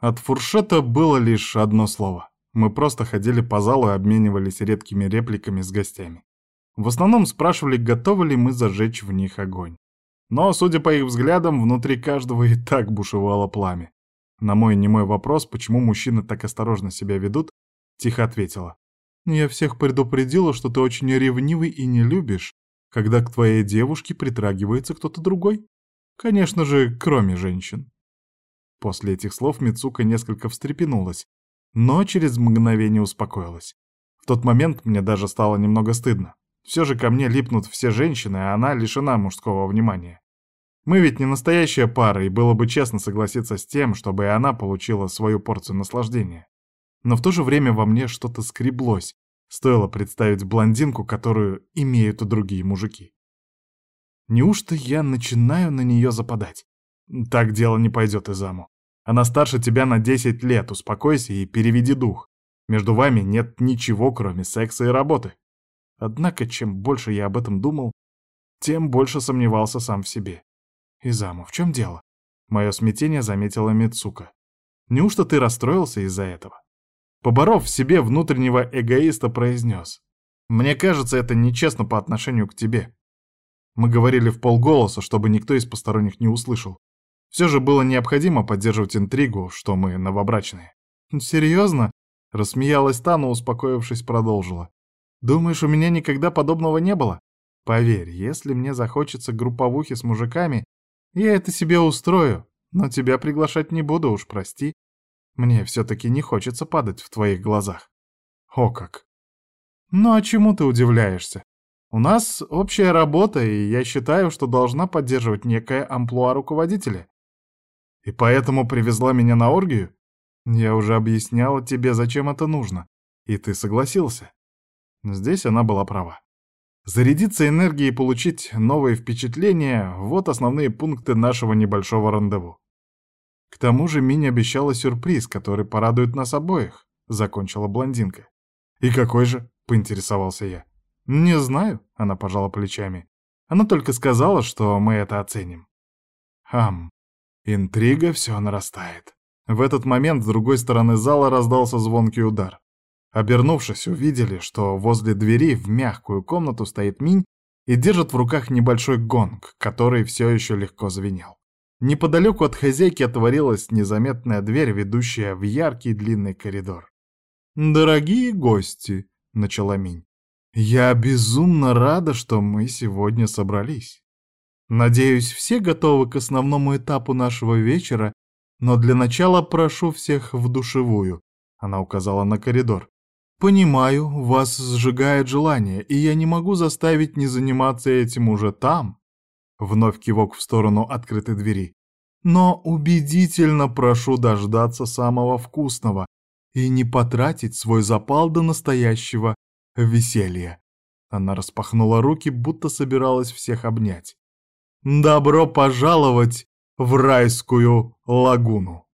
От фуршета было лишь одно слово. Мы просто ходили по залу и обменивались редкими репликами с гостями. В основном спрашивали, готовы ли мы зажечь в них огонь. Но, судя по их взглядам, внутри каждого и так бушевало пламя. На мой немой вопрос, почему мужчины так осторожно себя ведут, тихо ответила. «Я всех предупредила, что ты очень ревнивый и не любишь, когда к твоей девушке притрагивается кто-то другой. Конечно же, кроме женщин». После этих слов Мицука несколько встрепенулась, но через мгновение успокоилась. В тот момент мне даже стало немного стыдно. Все же ко мне липнут все женщины, а она лишена мужского внимания. Мы ведь не настоящая пара, и было бы честно согласиться с тем, чтобы и она получила свою порцию наслаждения. Но в то же время во мне что-то скреблось, стоило представить блондинку, которую имеют другие мужики. Неужто я начинаю на нее западать? Так дело не пойдет и заму. Она старше тебя на 10 лет, успокойся и переведи дух. Между вами нет ничего, кроме секса и работы. Однако, чем больше я об этом думал, тем больше сомневался сам в себе. «Изаму, в чем дело?» Мое смятение заметила Мицука. «Неужто ты расстроился из-за этого?» Поборов в себе внутреннего эгоиста, произнес. «Мне кажется, это нечестно по отношению к тебе». Мы говорили в полголоса, чтобы никто из посторонних не услышал. Все же было необходимо поддерживать интригу, что мы новобрачные. «Серьезно?» — рассмеялась та, но, успокоившись, продолжила. «Думаешь, у меня никогда подобного не было? Поверь, если мне захочется групповухи с мужиками, я это себе устрою, но тебя приглашать не буду, уж прости. Мне все-таки не хочется падать в твоих глазах». «О как!» «Ну а чему ты удивляешься? У нас общая работа, и я считаю, что должна поддерживать некое амплуа руководителя. И поэтому привезла меня на оргию? Я уже объясняла тебе, зачем это нужно, и ты согласился. Здесь она была права. Зарядиться энергией и получить новые впечатления — вот основные пункты нашего небольшого рандеву. К тому же Миня обещала сюрприз, который порадует нас обоих, — закончила блондинка. «И какой же?» — поинтересовался я. «Не знаю», — она пожала плечами. «Она только сказала, что мы это оценим». «Хм, Интрига все нарастает. В этот момент с другой стороны зала раздался звонкий удар. Обернувшись, увидели, что возле двери в мягкую комнату стоит Минь и держит в руках небольшой гонг, который все еще легко звенел. Неподалеку от хозяйки отворилась незаметная дверь, ведущая в яркий длинный коридор. «Дорогие гости», — начала Минь, — «я безумно рада, что мы сегодня собрались. Надеюсь, все готовы к основному этапу нашего вечера, но для начала прошу всех в душевую. Она указала на коридор. Понимаю, вас сжигает желание, и я не могу заставить не заниматься этим уже там. Вновь кивок в сторону открытой двери. Но убедительно прошу дождаться самого вкусного и не потратить свой запал до настоящего веселья. Она распахнула руки, будто собиралась всех обнять. Добро пожаловать в райскую лагуну.